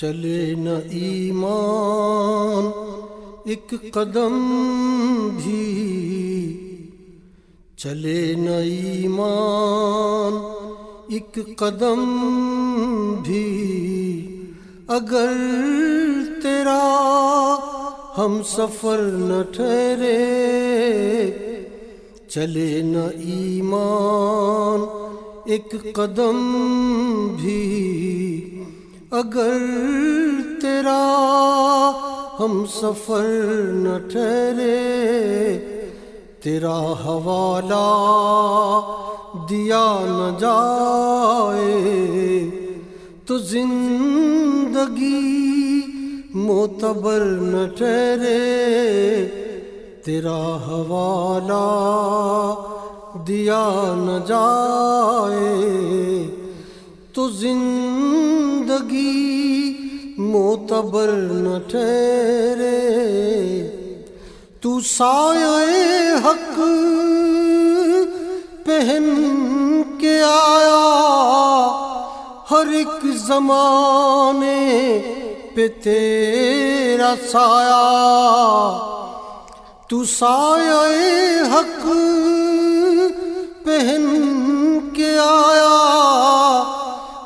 چلے نہ ایمان، ایک قدم بھی۔ چلے نہ ایمان، ایک قدم بھی۔ اگر تیرا ہم سفر نہ ٹھہرے، چلے نہ ایمان، ایک قدم بھی۔ اگر تیرا ہم سفر نہ ٹھہرے، تیرا حوالہ دیا نہ جائے، تو زندگی معتبر نہ ٹھہرے، تیرا حوالہ دیا نہ جائے، تو زندگی معتبر نہ ٹھہرے۔ تو سایہ حق پہن کے آیا ہر ایک زمانے پہ تیرا سایہ۔ تو سایہ حق پہن کے آیا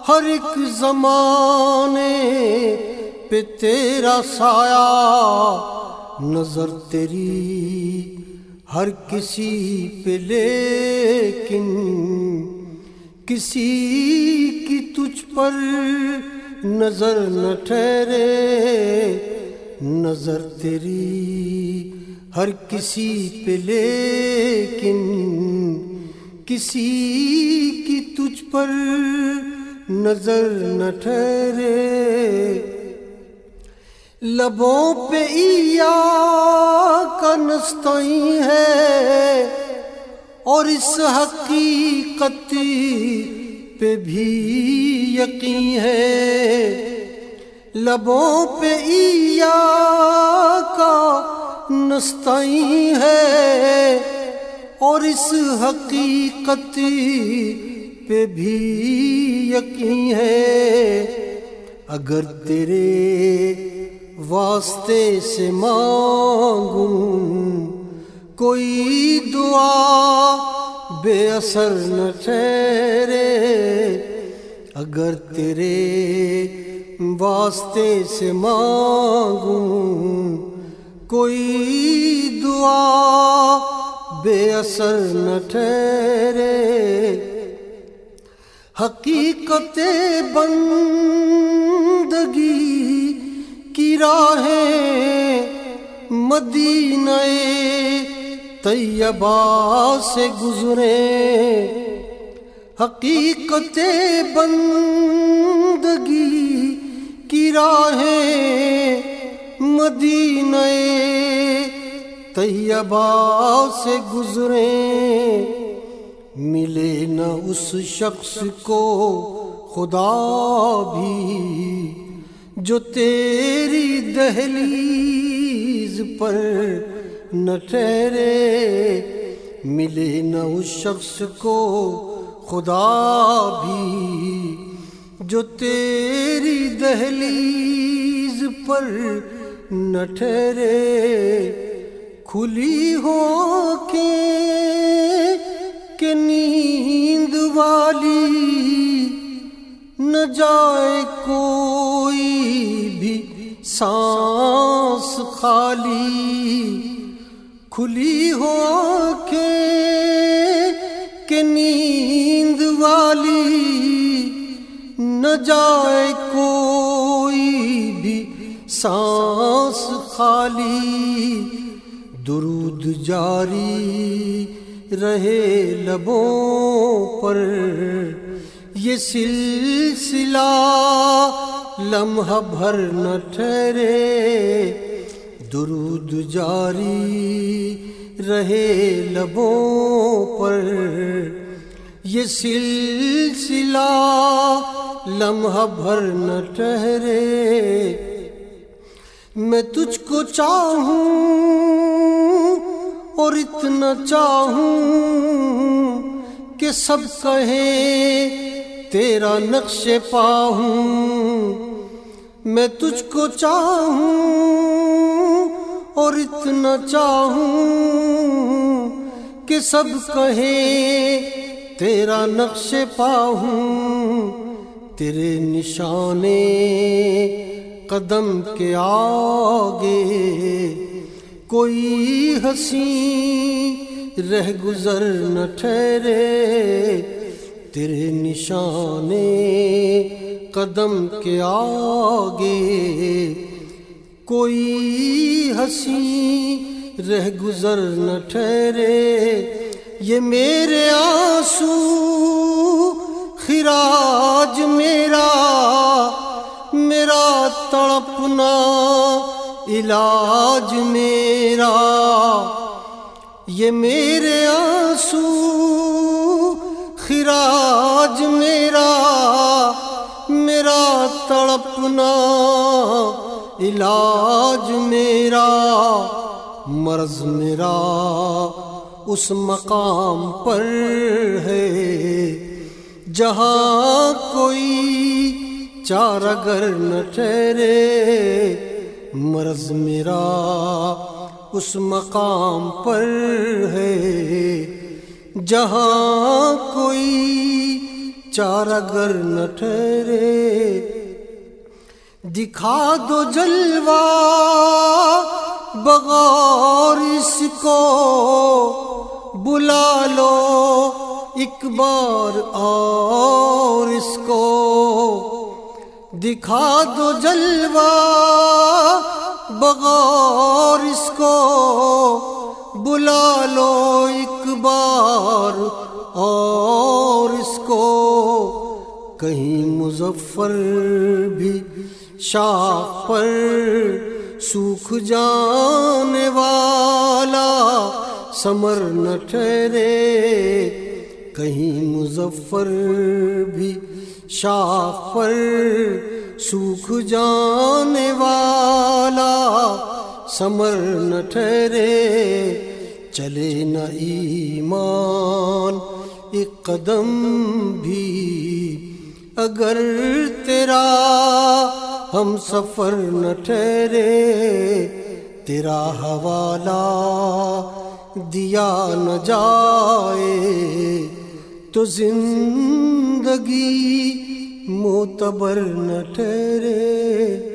ہر ایک زمانے پہ تیرا سایہ، نظر تیری ہر کسی پہ، لیکن کسی کی تجھ پر نظر نہ ٹھہرے، نظر تیری ہر کسی پہ، لیکن کسی کی تجھ پر نظر نہ ٹھہرے۔ لبوں پہ ایا کا نستعی ہے اور اس حقیقت پہ بھی یقین ہے۔ لبوں پہ ایا کا نستعی ہے اور اس حقیقت پہ بھی یقین ہے۔ اگر تیرے واسطے سے مانگوں کوئی دعا بے اثر نہ ٹھہرے، اگر تیرے واسطے سے مانگوں کوئی دعا بے اثر نہ ٹھہرے حقیقت بندگی کی راہیں مدینہ طیبہ سے گزرے۔ حقیقت بندگی کی راہیں مدینہ طیبہ سے گزرے۔ ملے نہ اس شخص کو خدا بھی جو تیری دہلیز پر نہ ٹھہرے۔ ملے نہ اس شخص کو خدا بھی جو تیری دہلیز پر نہ ٹھہرے۔ کھلی ہو کے نیند والی نہ جائے کوئی بھی، سانس خالی کھلی ہو کہ نیند والی نہ جائے کوئی بھی، سانس خالی درود جاری رہے لبوں پر۔ یہ سلسلہ لمحہ بھر نہ ٹھہرے، درود جاری رہے لبوں پر۔ یہ سلسلہ لمحہ بھر نہ ٹھہرے۔ میں تجھ کو چاہوں اور اتنا چاہوں کہ سب کہیں تیرا نقش پاہوں میں تجھ کو چاہوں اور اتنا چاہوں کہ سب کہیں تیرا نقش پاہوں تیرے نشانے قدم کے آگے کوئی ہنسی رہ گزر نہ ٹھہرے، تیرے نشانے قدم کے آگے۔ کوئی ہنسی رہ گزر نہ ٹھہرے، یہ میرے آنسو، خراج میرا میرا تڑپنا۔ علاج میرا، یہ میرے آنسو خراج میرا میرا تڑپنا علاج میرا، مرض میرا اس مقام پر ہے۔ جہاں کوئی چار اگر نہ ٹھہرے مرض میرا اس مقام پر ہے۔ جہاں کوئی چار اگر نہ ٹھہرے، دکھا دو جلوہ بغور اس کو۔ بلا لو ایک بار اور اس کو۔ دکھا دو جلوہ، بغور اس کو بلا لو ایک بار اور اس کو کہیں مظفر بھی شاخ پر سوکھ جانے والا سمر نہ ٹھہرے۔ کہیں مظفر بھی شاخ پر سوکھ جانے والا سمر نہ ٹھہرے، چلے نہ ایمان، ایک قدم بھی۔ اگر تیرا ہم سفر نہ ٹھہرے، تیرا حوالہ دیا نہ جائے تو زندگی معتبر نہ ٹھہرے۔